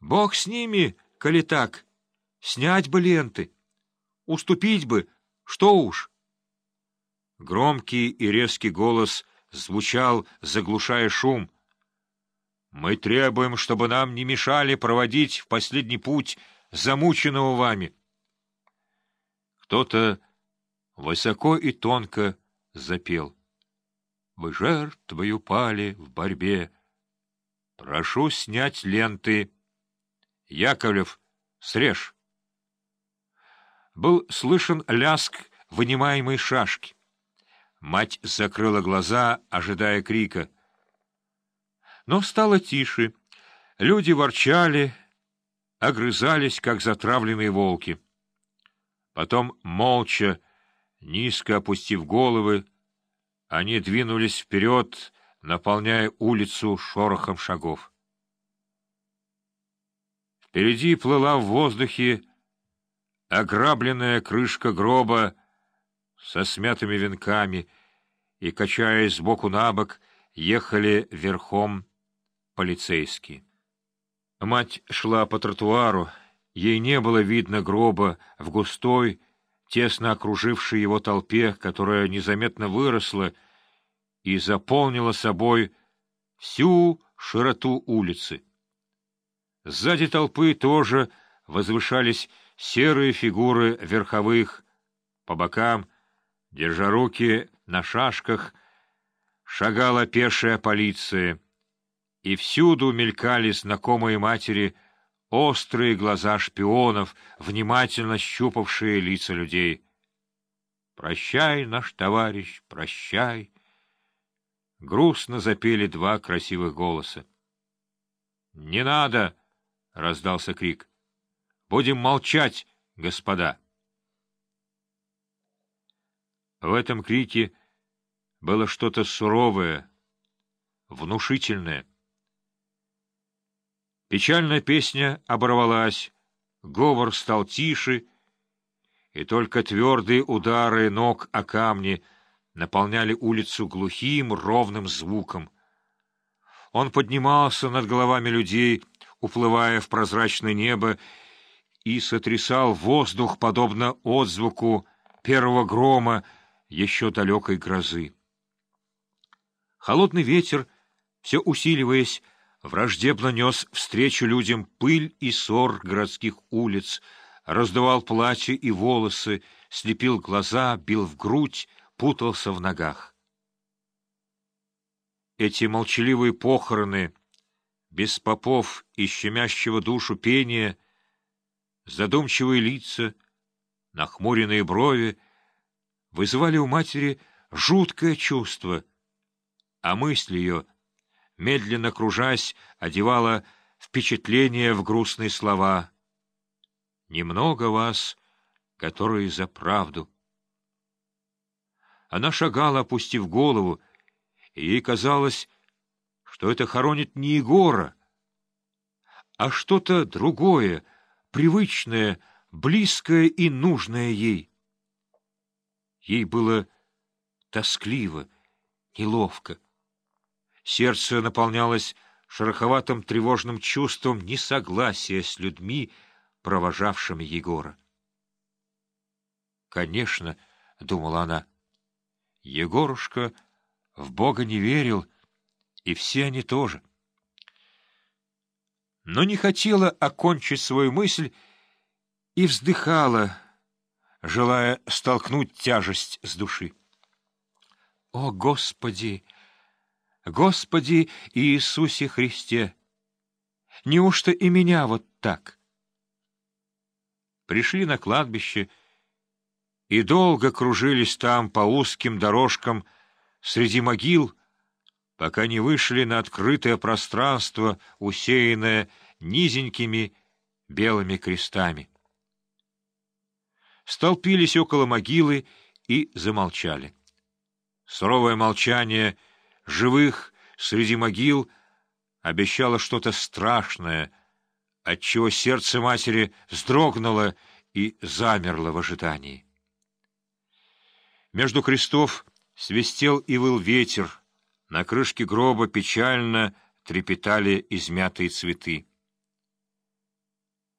Бог с ними, коли так. Снять бы ленты. Уступить бы, что уж. Громкий и резкий голос звучал, заглушая шум. «Мы требуем, чтобы нам не мешали проводить в последний путь замученного вами». Кто-то высоко и тонко запел. «Вы жертвою пали в борьбе. Прошу снять ленты». Яковлев, срежь. Был слышен ляск вынимаемой шашки. Мать закрыла глаза, ожидая крика. Но стало тише. Люди ворчали, огрызались, как затравленные волки. Потом, молча, низко опустив головы, они двинулись вперед, наполняя улицу шорохом шагов. Впереди плыла в воздухе ограбленная крышка гроба со смятыми венками, и, качаясь сбоку на бок, ехали верхом полицейские. Мать шла по тротуару, ей не было видно гроба в густой, тесно окружившей его толпе, которая незаметно выросла и заполнила собой всю широту улицы. Сзади толпы тоже возвышались серые фигуры верховых. По бокам, держа руки на шашках, шагала пешая полиция, и всюду мелькали знакомые матери острые глаза шпионов, внимательно щупавшие лица людей. «Прощай, наш товарищ, прощай!» Грустно запели два красивых голоса. «Не надо!» — раздался крик. — Будем молчать, господа! В этом крике было что-то суровое, внушительное. Печальная песня оборвалась, говор стал тише, и только твердые удары ног о камни наполняли улицу глухим ровным звуком. Он поднимался над головами людей, уплывая в прозрачное небо, и сотрясал воздух, подобно отзвуку первого грома еще далекой грозы. Холодный ветер, все усиливаясь, враждебно нес встречу людям пыль и ссор городских улиц, раздувал платье и волосы, слепил глаза, бил в грудь, путался в ногах. Эти молчаливые похороны — без попов и щемящего душу пения, задумчивые лица, нахмуренные брови вызывали у матери жуткое чувство, а мысль ее, медленно кружась, одевала впечатление в грустные слова. «Немного вас, которые за правду». Она шагала, опустив голову, и ей казалось, что это хоронит не Егора, а что-то другое, привычное, близкое и нужное ей. Ей было тоскливо, неловко. Сердце наполнялось шероховатым тревожным чувством несогласия с людьми, провожавшими Егора. «Конечно», — думала она, — «Егорушка в Бога не верил, — и все они тоже. Но не хотела окончить свою мысль и вздыхала, желая столкнуть тяжесть с души. «О, Господи! Господи Иисусе Христе! Неужто и меня вот так?» Пришли на кладбище и долго кружились там по узким дорожкам среди могил, пока не вышли на открытое пространство, усеянное низенькими белыми крестами. Столпились около могилы и замолчали. Суровое молчание живых среди могил обещало что-то страшное, отчего сердце матери вздрогнуло и замерло в ожидании. Между крестов свистел и выл ветер, на крышке гроба печально трепетали измятые цветы.